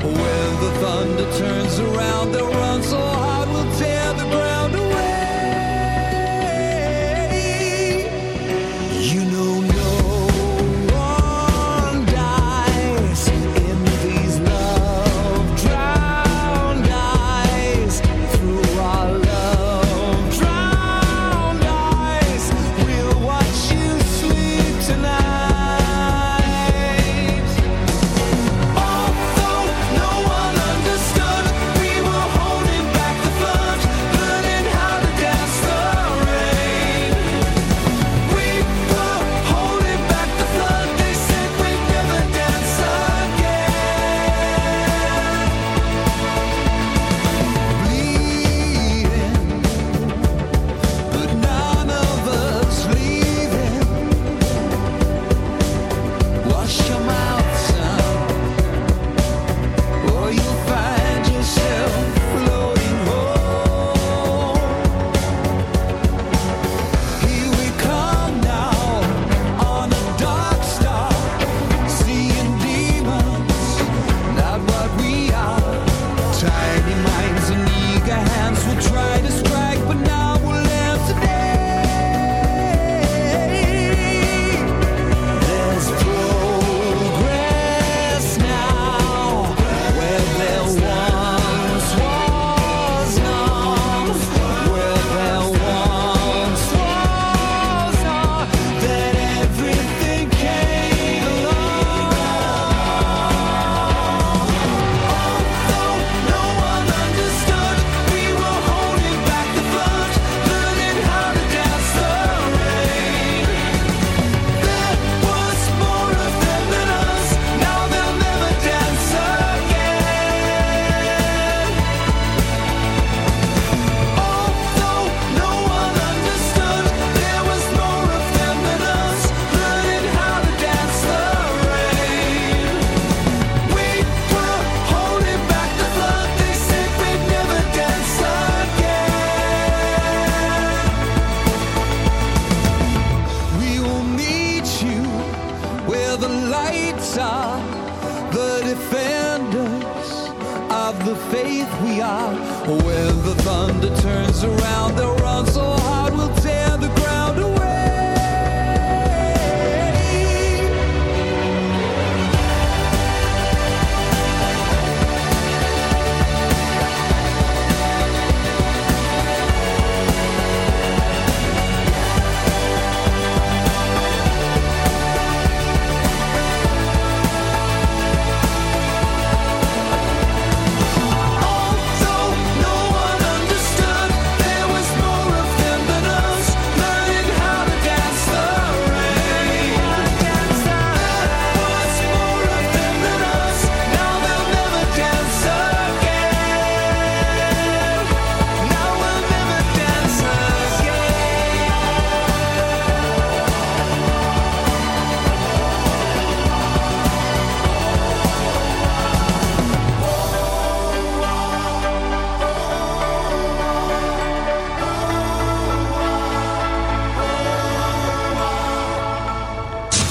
Well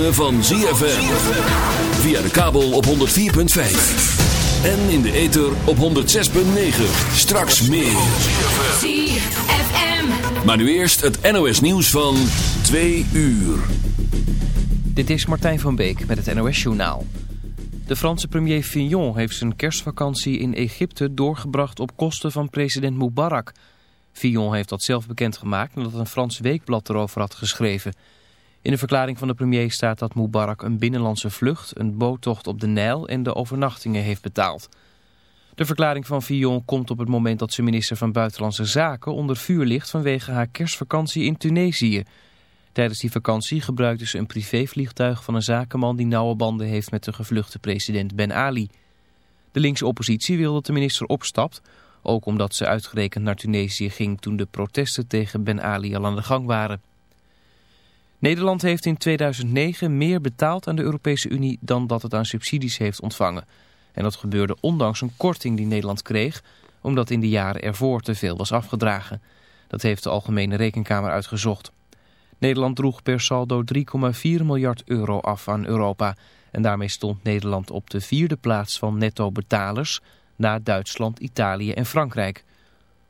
Ritme van ZFM. Via de kabel op 104.5. En in de ether op 106.9. Straks meer. ZFM. Maar nu eerst het NOS nieuws van 2 uur. Dit is Martijn van Beek met het NOS-journaal. De Franse premier Fillon heeft zijn kerstvakantie in Egypte doorgebracht op kosten van president Mubarak. Fillon heeft dat zelf bekendgemaakt nadat een Frans weekblad erover had geschreven. In de verklaring van de premier staat dat Mubarak een binnenlandse vlucht, een boottocht op de Nijl en de overnachtingen heeft betaald. De verklaring van Fillon komt op het moment dat zijn minister van Buitenlandse Zaken onder vuur ligt vanwege haar kerstvakantie in Tunesië. Tijdens die vakantie gebruikte ze een privévliegtuig van een zakenman die nauwe banden heeft met de gevluchte president Ben Ali. De linkse oppositie wil dat de minister opstapt, ook omdat ze uitgerekend naar Tunesië ging toen de protesten tegen Ben Ali al aan de gang waren. Nederland heeft in 2009 meer betaald aan de Europese Unie dan dat het aan subsidies heeft ontvangen. En dat gebeurde ondanks een korting die Nederland kreeg, omdat in de jaren ervoor te veel was afgedragen. Dat heeft de Algemene Rekenkamer uitgezocht. Nederland droeg per saldo 3,4 miljard euro af aan Europa. En daarmee stond Nederland op de vierde plaats van netto-betalers na Duitsland, Italië en Frankrijk.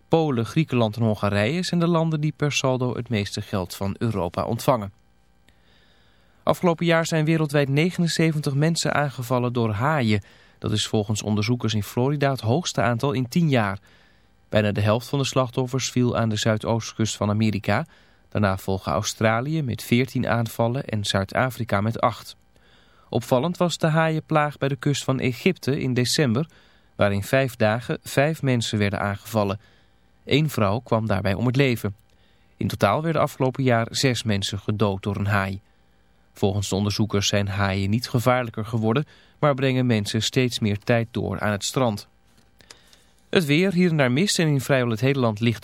Polen, Griekenland en Hongarije zijn de landen die per saldo het meeste geld van Europa ontvangen. Afgelopen jaar zijn wereldwijd 79 mensen aangevallen door haaien. Dat is volgens onderzoekers in Florida het hoogste aantal in 10 jaar. Bijna de helft van de slachtoffers viel aan de zuidoostkust van Amerika. Daarna volgen Australië met 14 aanvallen en Zuid-Afrika met 8. Opvallend was de haaienplaag bij de kust van Egypte in december... waar in vijf dagen vijf mensen werden aangevallen. Eén vrouw kwam daarbij om het leven. In totaal werden afgelopen jaar zes mensen gedood door een haai. Volgens de onderzoekers zijn haaien niet gevaarlijker geworden... maar brengen mensen steeds meer tijd door aan het strand. Het weer, hier en daar mist en in vrijwel het hele land ligt